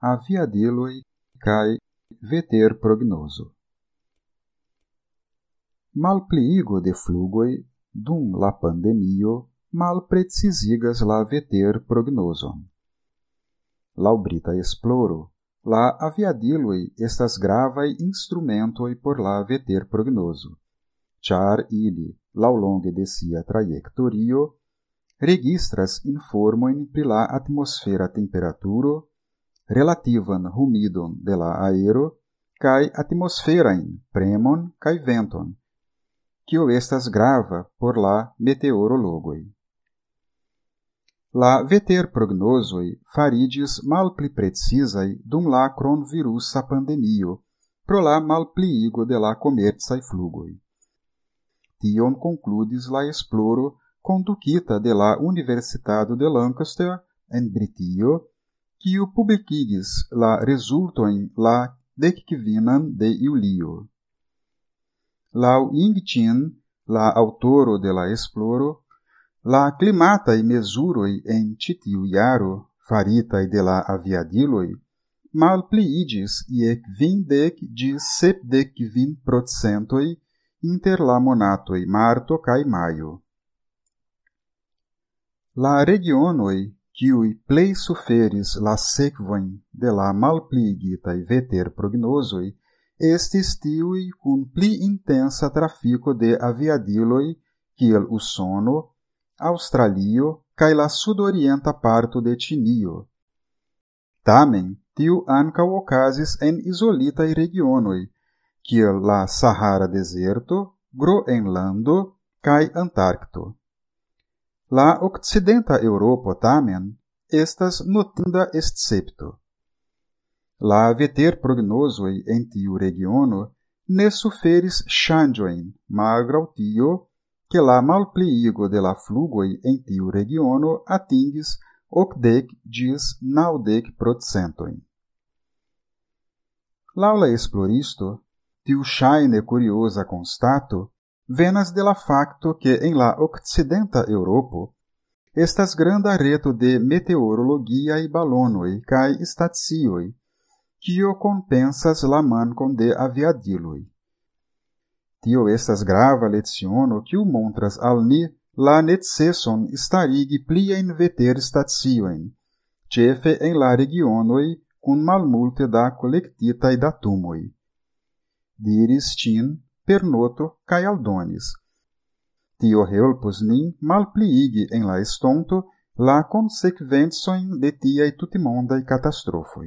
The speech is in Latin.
aviadiloi cae veter prognoso. Malpliigo de flugoi dum la pandemio mal precisigas la veter prognoson. Lau brita esploro, la aviadiloi estas gravai instrumentoi por la veter prognoso, char ili, lau longe de sia trajectorio, registras informoin pri la atmosfera temperaturo, relativan humidon de la aero, cae atmosferain premon cae venton, quio estas grava por la meteorologoi. La veter prognosoi faridis malpli precisai dum la cronvirusa pandemio, pro la malpliigo de la comerciae flugoi. Tion concludis la esploro conducita de la Universitado de Lancaster en Britio, quiu publicigis la resultoin la decquivinan de Iulio. Lau ingtin, la autoro de la esploro, la climatai mesuroi en citiu iaro, faritai de la aviadiloi, mal pliigis iec vindec di sepdec vin procentoi inter la monatoi marto cae maio. La regionoi quiui plei suferis la sequoin de la malpligitai veter prognosoi, estis tiui cum pli intensa trafico de aviadiloi, kiel usono, Australio, cae la sudorienta parto de Tinio. Tamen, tiu ancau ocasis en isolitai regionoi, kiel la Sahara deserto, Groenlando, cae Antarcto. La occidenta Europa tamen estas notinda excepto. La veter prognosoi en tiu regiono ne suferis changioin, malgrau tio, che la malpliigo de la flugoi en tiu regiono atingis ocdec gis naudec procentoin. Laula esploristo, tiu shaine curiosa constato, venas de la facto que en la occidenta Europo estas granda reto de meteorologia e balonoi cae stacioi, o compensas la mancon de aviadiloi. Tio estas grava leciono quiu montras al ni la necesson starigi plien veter statioen, cefe en la regionoi cun malmulte da collectitae datumoi. Diris tin, pernoto cae aldonis, Tio helpus nin malpliigi en la estonto la consequenzoin de tiai tutmondai catastrofoi.